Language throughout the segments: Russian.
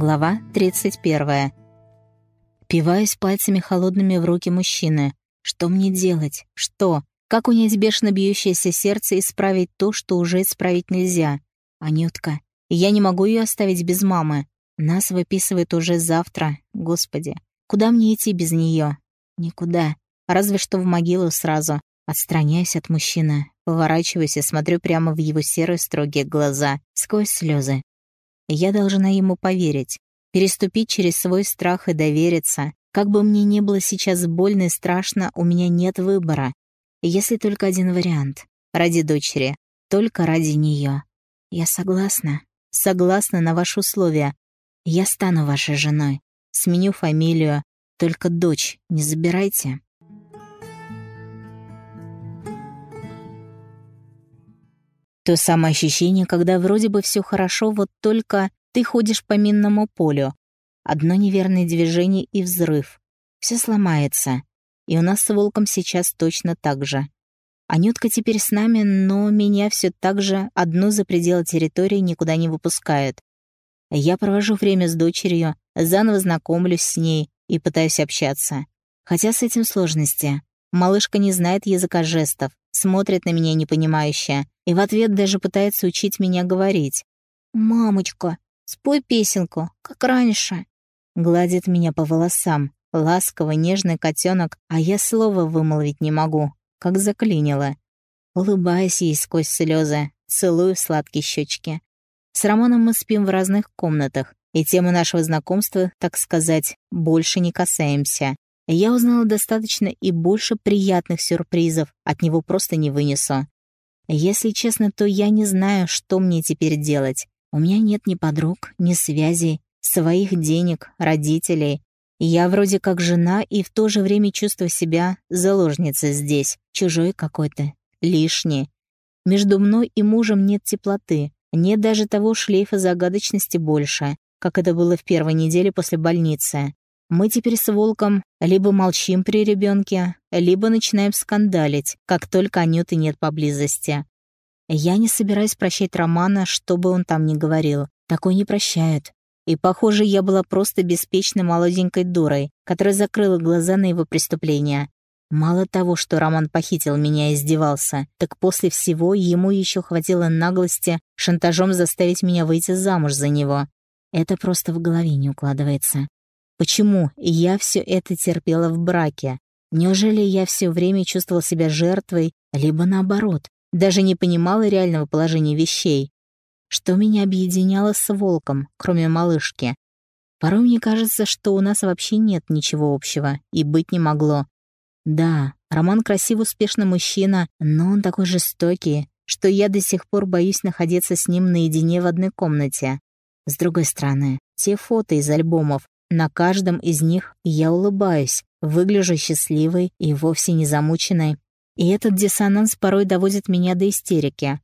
Глава 31. Пиваюсь пальцами холодными в руки мужчины. Что мне делать? Что? Как унять бешено бьющееся сердце и исправить то, что уже исправить нельзя? Анютка. Я не могу ее оставить без мамы. Нас выписывают уже завтра. Господи. Куда мне идти без нее? Никуда. Разве что в могилу сразу. Отстраняюсь от мужчины, поворачиваюсь и смотрю прямо в его серые строгие глаза, сквозь слезы. Я должна ему поверить, переступить через свой страх и довериться. Как бы мне ни было сейчас больно и страшно, у меня нет выбора. Если только один вариант. Ради дочери. Только ради нее. Я согласна. Согласна на ваши условия. Я стану вашей женой. Сменю фамилию. Только дочь не забирайте. То самое ощущение, когда вроде бы все хорошо, вот только ты ходишь по минному полю. Одно неверное движение и взрыв. Все сломается. И у нас с Волком сейчас точно так же. Анютка теперь с нами, но меня все так же одну за пределы территории никуда не выпускают. Я провожу время с дочерью, заново знакомлюсь с ней и пытаюсь общаться. Хотя с этим сложности. Малышка не знает языка жестов, смотрит на меня непонимающе и в ответ даже пытается учить меня говорить. «Мамочка, спой песенку, как раньше». Гладит меня по волосам, ласковый, нежный котенок, а я слова вымолвить не могу, как заклинило. Улыбаясь ей сквозь слезы, целую сладкие щечки. С Романом мы спим в разных комнатах, и тему нашего знакомства, так сказать, больше не касаемся. Я узнала достаточно и больше приятных сюрпризов, от него просто не вынесу. Если честно, то я не знаю, что мне теперь делать. У меня нет ни подруг, ни связей, своих денег, родителей. Я вроде как жена и в то же время чувствую себя заложницей здесь, чужой какой-то, лишний. Между мной и мужем нет теплоты, нет даже того шлейфа загадочности больше, как это было в первой неделе после больницы. Мы теперь с Волком либо молчим при ребенке, либо начинаем скандалить, как только Анюты нет поблизости. Я не собираюсь прощать Романа, что бы он там ни говорил. Такой не прощают. И, похоже, я была просто беспечной молоденькой дурой, которая закрыла глаза на его преступления. Мало того, что Роман похитил меня и издевался, так после всего ему еще хватило наглости шантажом заставить меня выйти замуж за него. Это просто в голове не укладывается. Почему я все это терпела в браке? Неужели я все время чувствовала себя жертвой, либо наоборот, даже не понимала реального положения вещей? Что меня объединяло с волком, кроме малышки? Порой мне кажется, что у нас вообще нет ничего общего, и быть не могло. Да, Роман красивый, успешный мужчина, но он такой жестокий, что я до сих пор боюсь находиться с ним наедине в одной комнате. С другой стороны, те фото из альбомов, на каждом из них я улыбаюсь, выгляжу счастливой и вовсе не замученной. И этот диссонанс порой доводит меня до истерики.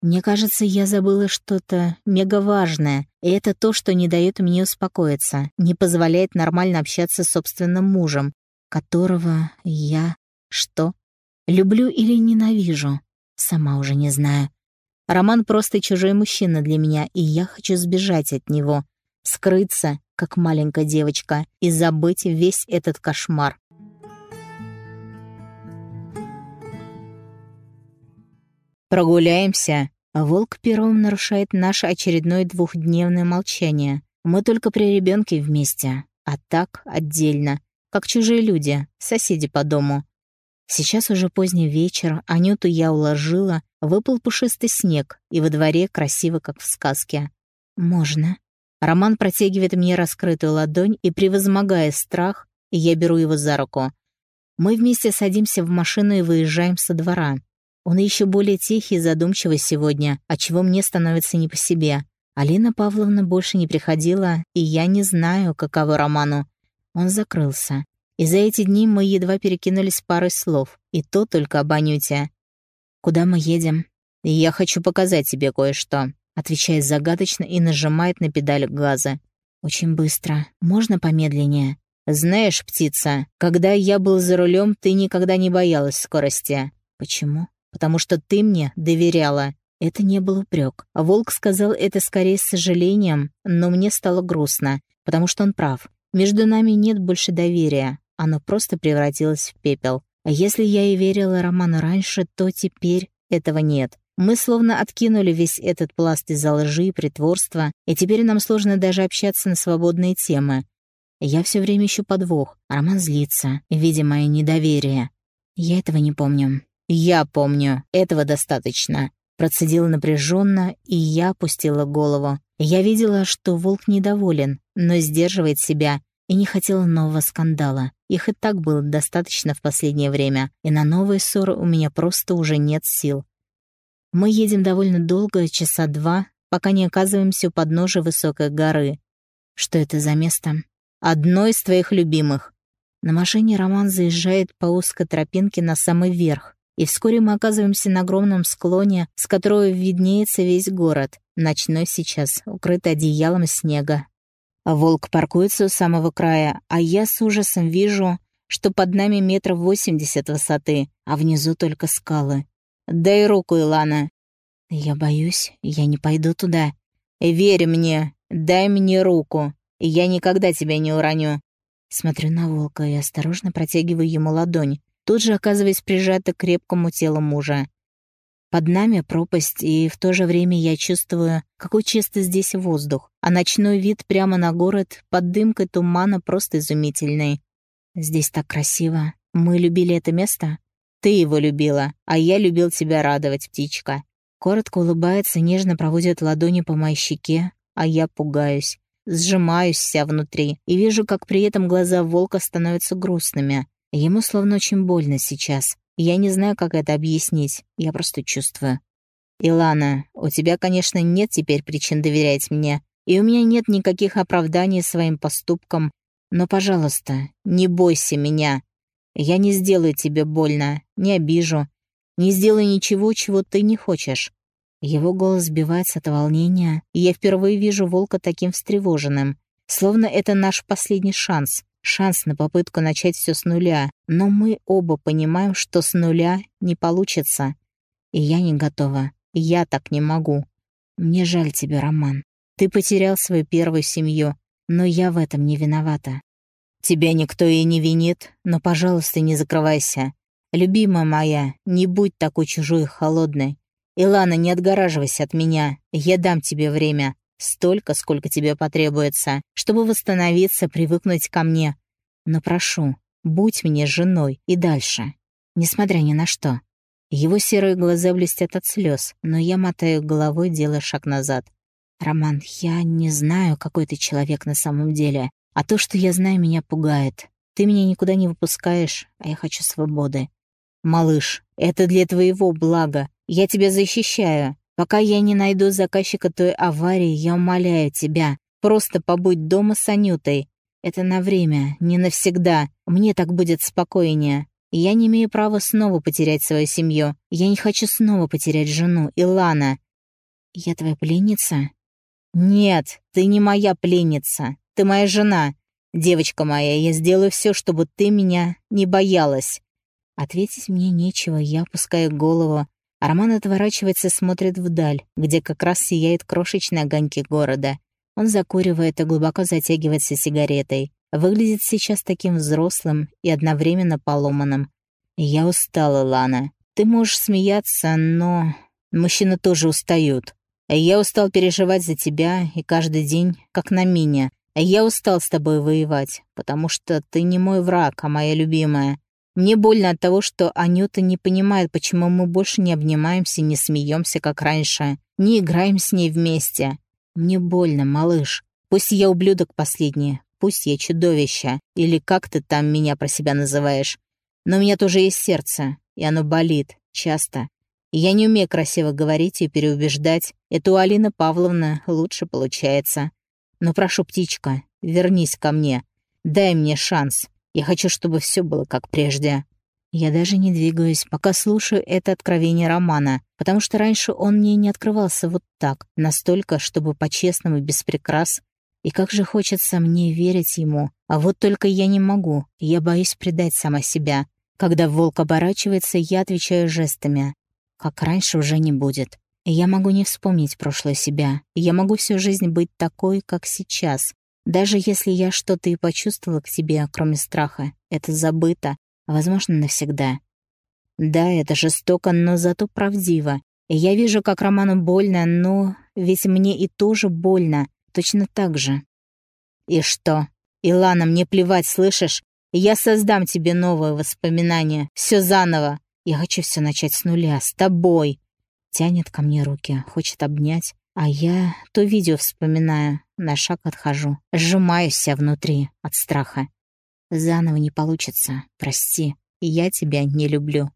Мне кажется, я забыла что-то мегаважное, и это то, что не дает мне успокоиться, не позволяет нормально общаться с собственным мужем, которого я... что? Люблю или ненавижу? Сама уже не знаю. Роман просто чужой мужчина для меня, и я хочу сбежать от него, скрыться, как маленькая девочка, и забыть весь этот кошмар. «Прогуляемся!» Волк первым нарушает наше очередное двухдневное молчание. Мы только при ребенке вместе, а так отдельно, как чужие люди, соседи по дому. Сейчас уже поздний вечер, Анюту я уложила, выпал пушистый снег, и во дворе красиво, как в сказке. «Можно», Роман протягивает мне раскрытую ладонь, и, превозмогая страх, я беру его за руку. Мы вместе садимся в машину и выезжаем со двора. Он еще более тихий и задумчивый сегодня, отчего мне становится не по себе. Алина Павловна больше не приходила, и я не знаю, каково Роману. Он закрылся. И за эти дни мы едва перекинулись парой слов, и то только об Анюте. «Куда мы едем?» «Я хочу показать тебе кое-что», Отвечает загадочно и нажимает на педаль газа. Очень быстро. Можно помедленнее? Знаешь, птица, когда я был за рулем, ты никогда не боялась скорости. Почему? Потому что ты мне доверяла. Это не был упрек. Волк сказал это скорее с сожалением, но мне стало грустно, потому что он прав. Между нами нет больше доверия. Оно просто превратилось в пепел. А если я и верила Роману раньше, то теперь этого нет. Мы словно откинули весь этот пласт из-за лжи и притворства, и теперь нам сложно даже общаться на свободные темы. Я все время ищу подвох. Роман злится, видя мое недоверие. Я этого не помню. Я помню. Этого достаточно. Процедила напряженно, и я опустила голову. Я видела, что волк недоволен, но сдерживает себя, и не хотела нового скандала. Их и так было достаточно в последнее время, и на новые ссоры у меня просто уже нет сил. Мы едем довольно долго, часа два, пока не оказываемся у подножия высокой горы. Что это за место? Одно из твоих любимых. На машине Роман заезжает по узкой тропинке на самый верх, и вскоре мы оказываемся на огромном склоне, с которого виднеется весь город, ночной сейчас, укрытый одеялом снега. Волк паркуется у самого края, а я с ужасом вижу, что под нами метров восемьдесят высоты, а внизу только скалы. «Дай руку, Илана». «Я боюсь, я не пойду туда». «Верь мне, дай мне руку, я никогда тебя не уроню». Смотрю на волка и осторожно протягиваю ему ладонь, тут же оказываясь прижата к крепкому телу мужа. Под нами пропасть, и в то же время я чувствую, какой чистый здесь воздух, а ночной вид прямо на город под дымкой тумана просто изумительный. Здесь так красиво. Мы любили это место? Ты его любила, а я любил тебя радовать, птичка. Коротко улыбается, нежно проводит ладони по моей щеке, а я пугаюсь. Сжимаюсь вся внутри и вижу, как при этом глаза волка становятся грустными. Ему словно очень больно сейчас. Я не знаю, как это объяснить, я просто чувствую. «Илана, у тебя, конечно, нет теперь причин доверять мне, и у меня нет никаких оправданий своим поступкам, но, пожалуйста, не бойся меня. Я не сделаю тебе больно, не обижу, не сделаю ничего, чего ты не хочешь». Его голос сбивается от волнения, и я впервые вижу волка таким встревоженным, словно это наш последний шанс шанс на попытку начать все с нуля, но мы оба понимаем, что с нуля не получится. И я не готова. Я так не могу. Мне жаль тебя, Роман. Ты потерял свою первую семью, но я в этом не виновата. Тебя никто и не винит, но, пожалуйста, не закрывайся. Любимая моя, не будь такой чужой и холодной. Илана, не отгораживайся от меня. Я дам тебе время. Столько, сколько тебе потребуется, чтобы восстановиться, привыкнуть ко мне. Но прошу, будь мне женой и дальше, несмотря ни на что. Его серые глаза блестят от слез, но я мотаю головой, делая шаг назад. «Роман, я не знаю, какой ты человек на самом деле, а то, что я знаю, меня пугает. Ты меня никуда не выпускаешь, а я хочу свободы. Малыш, это для твоего блага. Я тебя защищаю. Пока я не найду заказчика той аварии, я умоляю тебя, просто побудь дома с Анютой. Это на время, не навсегда. Мне так будет спокойнее. Я не имею права снова потерять свою семью. Я не хочу снова потерять жену, Илана. Я твоя пленница? Нет, ты не моя пленница. Ты моя жена. Девочка моя, я сделаю все, чтобы ты меня не боялась. Ответить мне нечего, я опускаю голову, Арман отворачивается и смотрит вдаль, где как раз сияет крошечные огоньки города. Он закуривает и глубоко затягивается сигаретой. Выглядит сейчас таким взрослым и одновременно поломанным. «Я устала, Лана. Ты можешь смеяться, но... Мужчины тоже устают. Я устал переживать за тебя и каждый день, как на мине. Я устал с тобой воевать, потому что ты не мой враг, а моя любимая. Мне больно от того, что Анюта не понимает, почему мы больше не обнимаемся, не смеемся, как раньше, не играем с ней вместе. Мне больно, малыш. Пусть я ублюдок последний, пусть я чудовище, или как ты там меня про себя называешь. Но у меня тоже есть сердце, и оно болит, часто. Я не умею красиво говорить и переубеждать. Это у Алины Павловны лучше получается. Но прошу, птичка, вернись ко мне. Дай мне шанс. Я хочу, чтобы все было как прежде. Я даже не двигаюсь, пока слушаю это откровение Романа, потому что раньше он мне не открывался вот так, настолько, чтобы по-честному, без прикрас. И как же хочется мне верить ему, а вот только я не могу, я боюсь предать сама себя. Когда волк оборачивается, я отвечаю жестами. Как раньше уже не будет. Я могу не вспомнить прошлое себя. Я могу всю жизнь быть такой, как сейчас. Даже если я что-то и почувствовала к тебе, кроме страха, это забыто, возможно, навсегда. Да, это жестоко, но зато правдиво. Я вижу, как Роману больно, но ведь мне и тоже больно, точно так же. И что? Илана, мне плевать, слышишь? Я создам тебе новые воспоминания, все заново. Я хочу все начать с нуля, с тобой. Тянет ко мне руки, хочет обнять, а я то видео вспоминаю, на шаг отхожу, сжимаюсь вся внутри от страха. Заново не получится, прости, я тебя не люблю.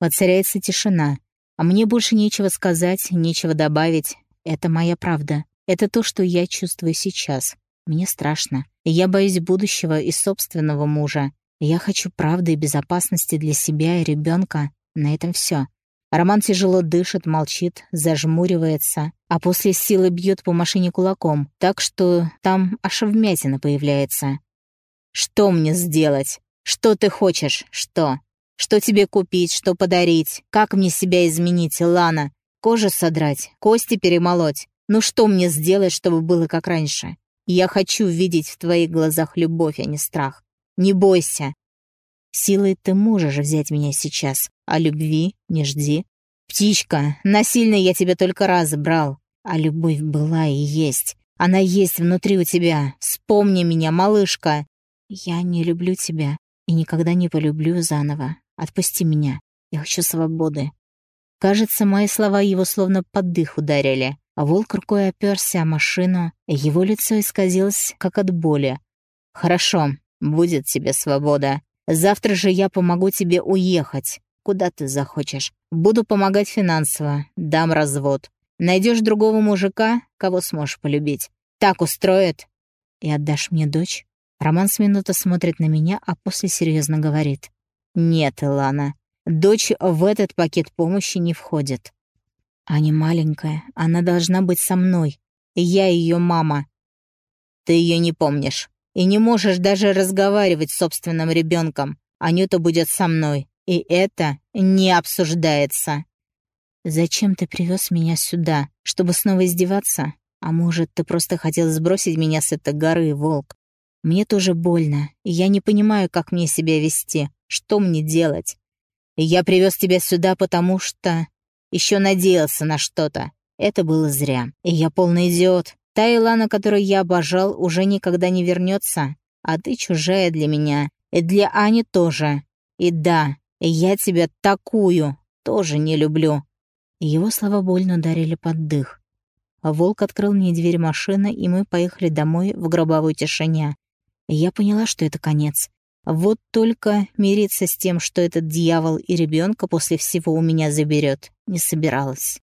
Воцаряется тишина, а мне больше нечего сказать, нечего добавить. Это моя правда. Это то, что я чувствую сейчас. Мне страшно. Я боюсь будущего и собственного мужа. Я хочу правды и безопасности для себя и ребенка. На этом все. Роман тяжело дышит, молчит, зажмуривается, а после силы бьет по машине кулаком, так что там аж вмятина появляется. «Что мне сделать? Что ты хочешь? Что?» Что тебе купить, что подарить? Как мне себя изменить, Лана? Кожу содрать, кости перемолоть? Ну что мне сделать, чтобы было как раньше? Я хочу видеть в твоих глазах любовь, а не страх. Не бойся. Силой ты можешь взять меня сейчас, а любви не жди. Птичка, насильно я тебя только раз брал, а любовь была и есть. Она есть внутри у тебя. Вспомни меня, малышка. Я не люблю тебя и никогда не полюблю заново. Отпусти меня. Я хочу свободы». Кажется, мои слова его словно под дых ударили. А волк рукой оперся о машину, его лицо исказилось, как от боли. «Хорошо, будет тебе свобода. Завтра же я помогу тебе уехать. Куда ты захочешь. Буду помогать финансово, дам развод. Найдешь другого мужика, кого сможешь полюбить. Так устроит. И отдашь мне дочь?» Роман с минуты смотрит на меня, а после серьезно говорит. «Нет, Илана, дочь в этот пакет помощи не входит. Аня маленькая, она должна быть со мной. Я ее мама. Ты ее не помнишь и не можешь даже разговаривать с собственным ребенком. Анюта будет со мной, и это не обсуждается. Зачем ты привез меня сюда, чтобы снова издеваться? А может, ты просто хотел сбросить меня с этой горы, волк? Мне тоже больно, и я не понимаю, как мне себя вести. Что мне делать? Я привез тебя сюда, потому что еще надеялся на что-то. Это было зря. И я полный идиот. Та Илана, которую я обожал, уже никогда не вернется. А ты чужая для меня. И для Ани тоже. И да, я тебя такую тоже не люблю. Его слова больно ударили под дых. Волк открыл мне дверь машины, и мы поехали домой в гробовой тишине. Я поняла, что это конец. Вот только мириться с тем, что этот дьявол и ребенка после всего у меня заберет, не собиралась.